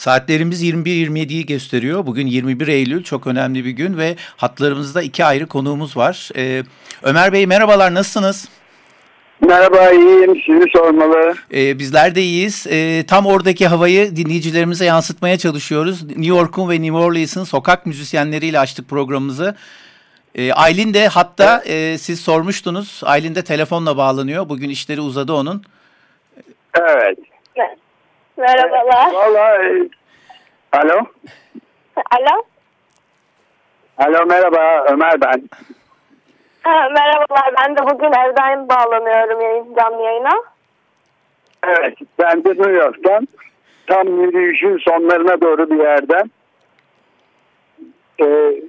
Saatlerimiz 21.27'yi gösteriyor. Bugün 21 Eylül çok önemli bir gün ve hatlarımızda iki ayrı konuğumuz var. Ee, Ömer Bey merhabalar nasılsınız? Merhaba iyiyim sizi sormalı. Ee, bizler de iyiyiz. Ee, tam oradaki havayı dinleyicilerimize yansıtmaya çalışıyoruz. New York'un ve New Orleans'ın sokak müzisyenleriyle açtık programımızı. Ee, Aylin de hatta e, siz sormuştunuz. Aylin de telefonla bağlanıyor. Bugün işleri uzadı onun. Evet. Merhabalar. Valla alo. Alo. Alo merhaba Ömer ben. Ha, merhabalar. Ben de bugün evden bağlanıyorum yayın, canlı yayına. Evet ben de New York'tan tam yürüyüşün sonlarına doğru bir yerden. Ee,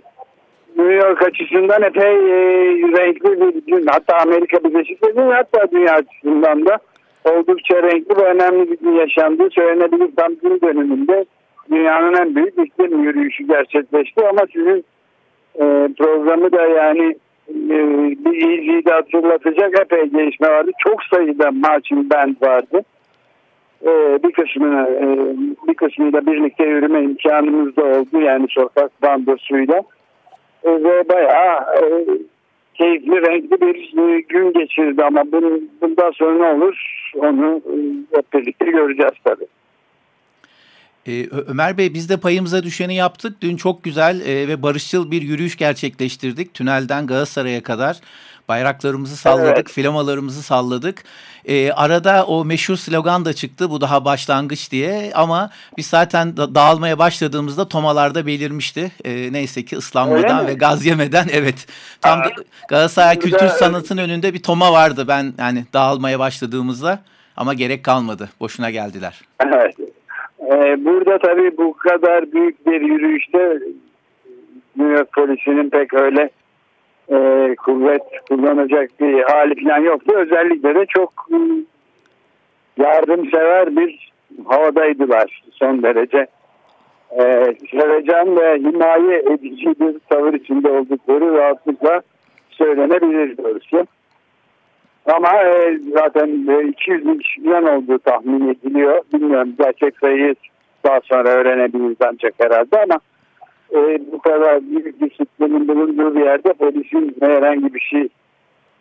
New York açısından epey e, renkli bir gün. Hatta Amerika Birleşik Devletleri hatta dünya açısından da oldukça renkli ve önemli bir gün yaşandığı söylenebilir. Tam gün dönümünde dünyanın en büyük iklim yürüyüşü gerçekleşti ama sizin e, programı da yani e, bir iyiliği hatırlatacak epey gelişme vardı. Çok sayıda marching band vardı. E, bir kısmını e, bir kısmıyla birlikte yürüme imkanımız da oldu yani sokak bandosuyla e, ve bayağı e, keyifli renkli bir e, gün geçirdi ama bundan sonra ne olur onu e, hep birlikte göreceğiz tabii. Ee, Ömer Bey biz de payımıza düşeni yaptık. Dün çok güzel e, ve barışçıl bir yürüyüş gerçekleştirdik. Tünelden Galatasaray'a kadar bayraklarımızı salladık, evet. flamalarımızı salladık. E, arada o meşhur slogan da çıktı bu daha başlangıç diye ama biz zaten da dağılmaya başladığımızda tomalarda belirmişti. E, neyse ki ıslanmadan ve gaz yemeden evet. Tam Aa, Galatasaray Kültür da... Sanat'ın önünde bir toma vardı ben yani dağılmaya başladığımızda ama gerek kalmadı. Boşuna geldiler. Evet. Ee, burada tabii bu kadar büyük bir yürüyüşte New York polisinin pek öyle e, kuvvet kullanacak bir hali falan yoktu. Özellikle de çok yardımsever bir havadaydılar son derece. E, sevecen ve himaye edici bir tavır içinde oldukları rahatlıkla söylenebilir doğrusu. Ama e, zaten e, 200 bin kişiden olduğu tahmin ediliyor. Bilmiyorum gerçek sayıyı daha sonra öğrenebiliriz ancak herhalde ama e, bu kadar büyük disiplinin bulunduğu bir yerde polisin herhangi bir şey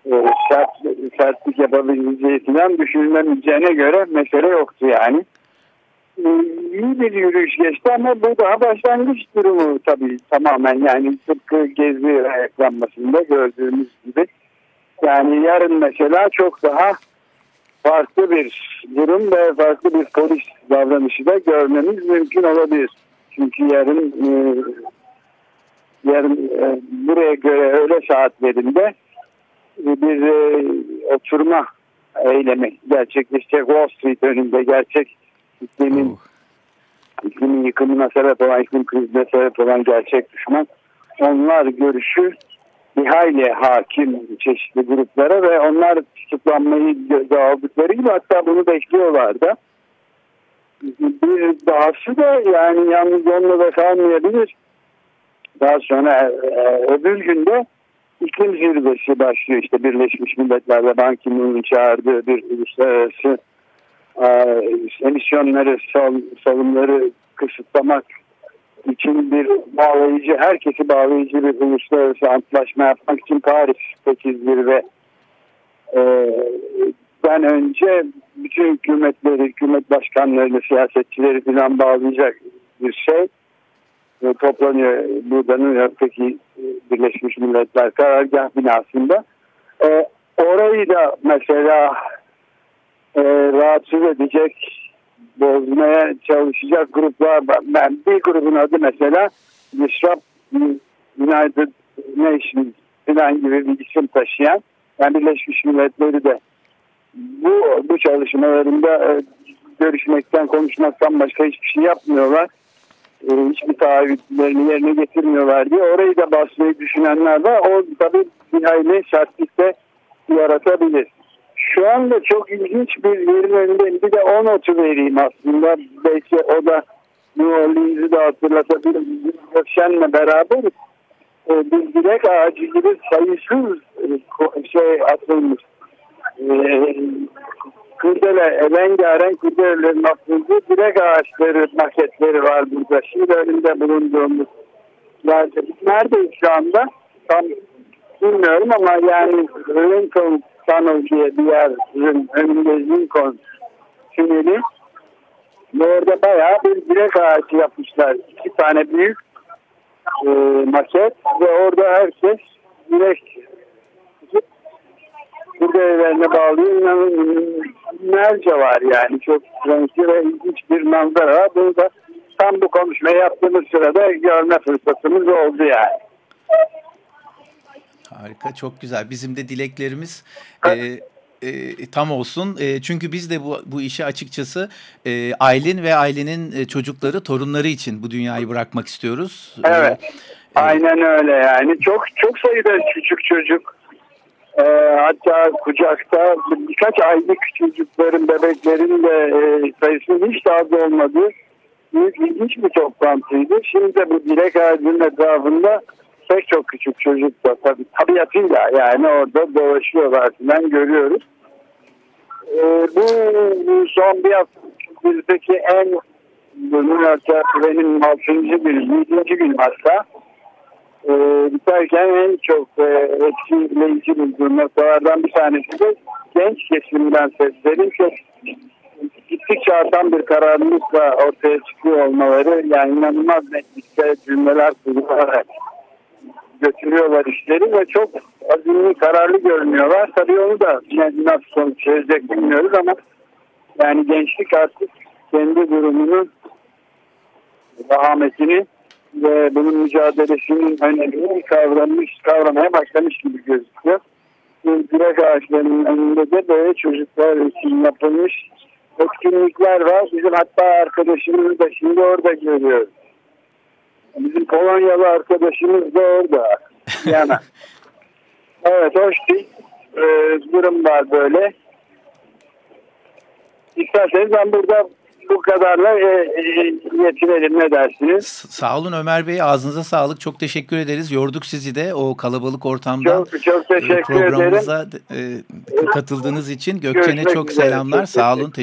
e, sert, sertlik yapabileceği falan düşünülemeyeceğine göre mesele yoktu yani. E, iyi bir yürüyüş geçti ama bu daha başlangıç durumu tabii tamamen yani tıpkı gezi ayaklanmasında gördüğümüz gibi. Yani yarın mesela çok daha farklı bir durum ve farklı bir polis davranışı da görmemiz mümkün olabilir. Çünkü yarın e, yarın e, buraya göre öğle saatlerinde bir e, oturma eylemi gerçekleşecek Wall Street önünde gerçek iklimin oh. iklimin yıkımına sebep olan iklim krizine sebep olan gerçek düşman onlar görüşü bir hayli hakim çeşitli gruplara ve onlar tutuklanmayı göze aldıkları gibi hatta bunu bekliyorlar da bir dahası da yani yalnız onunla da kalmayabilir. Daha sonra e, öbür günde iklim zirvesi başlıyor. İşte Birleşmiş Milletler'de Ban Ki-moon'un çağırdığı bir uluslararası e, emisyonları, sal, salımları kısıtlamak için bir bağlayıcı, herkesi bağlayıcı bir uluslararası antlaşma yapmak için Paris 8 zirve e, ben önce bütün hükümetleri, hükümet başkanlarını, siyasetçileri falan bağlayacak bir şey e, toplanıyor burada New York'taki e, Birleşmiş Milletler Karargah binasında. Orayı da mesela rahatsız edecek, bozmaya çalışacak gruplar var. Ben bir grubun adı mesela Disrupt United Nations falan gibi bir isim taşıyan yani Birleşmiş Milletleri de bu, bu çalışmalarında e, görüşmekten, konuşmaktan başka hiçbir şey yapmıyorlar. E, hiçbir taahhütlerini yerine getirmiyorlar diye orayı da basmayı düşünenler var. O tabii bir hayli sertlikte yaratabilir. Şu anda çok ilginç bir yerin önünde bir de o notu vereyim aslında. Belki o da New Orleans'ı da hatırlatabilir. Gökşen'le beraber e, bir dilek ağacı gibi sayısız e, şey atılmış. E, kurdele, rengarenk kurdelelerin atıldığı direk ağaçları maketleri var burada. Şimdi önünde bulunduğumuz yerde. Neredeyiz şu anda? Tam bilmiyorum ama yani Lincoln Tunnel diye bir yerin önünde Lincoln tüneli. Ve orada bayağı bir direk ağacı yapmışlar. İki tane büyük e, maket ve orada herkes direkt burada evlerine bağlı inanılmazca var yani çok renkli ve ilginç bir manzara. Bunu da tam bu konuşmayı yaptığımız sırada görme fırsatımız oldu yani. Harika, çok güzel. Bizim de dileklerimiz e, e, tam olsun. E, çünkü biz de bu, bu işi açıkçası e, Aylin ve ailenin e, çocukları, torunları için bu dünyayı bırakmak istiyoruz. Evet. E, Aynen öyle yani. Çok çok sayıda küçük çocuk e, hatta kucakta birkaç aylık çocukların, bebeklerin de e, sayısının hiç daha da olmadığı büyük ilginç bir toplantıydı. Şimdi de bu dilek ağacının etrafında pek çok küçük çocuk da tabii tabiatıyla yani orada dolaşıyorlar falan görüyoruz. E, bu, son bir haftaki en bunun hatta benim 6. gün, 7. gün hatta e, biterken en çok e, etkileyici bulduğum noktalardan bir tanesi de genç kesimden seslerin çok gittikçe artan bir kararlılıkla ortaya çıkıyor olmaları yani inanılmaz netlikte cümleler kullanarak götürüyorlar işleri ve çok azimli kararlı görünüyorlar. Tabii onu da nasıl sonuç verecek bilmiyoruz ama yani gençlik artık kendi durumunu vahametini ve bunun mücadelesinin önemini kavramış, kavramaya başlamış gibi gözüküyor. Direk ağaçlarının önünde de böyle çocuklar için yapılmış etkinlikler var. Bizim hatta arkadaşımız da şimdi orada görüyoruz. Bizim Polonyalı arkadaşımız da orada. Yani. evet hoş bir e, durum var böyle. İsterseniz ben burada bu kadarla e, e, yetinelim ne dersiniz? Sağ olun Ömer Bey ağzınıza sağlık çok teşekkür ederiz yorduk sizi de o kalabalık ortamda çok, çok teşekkür programımıza ederim. katıldığınız için Gökçen'e çok selamlar çok sağ olun teşekkür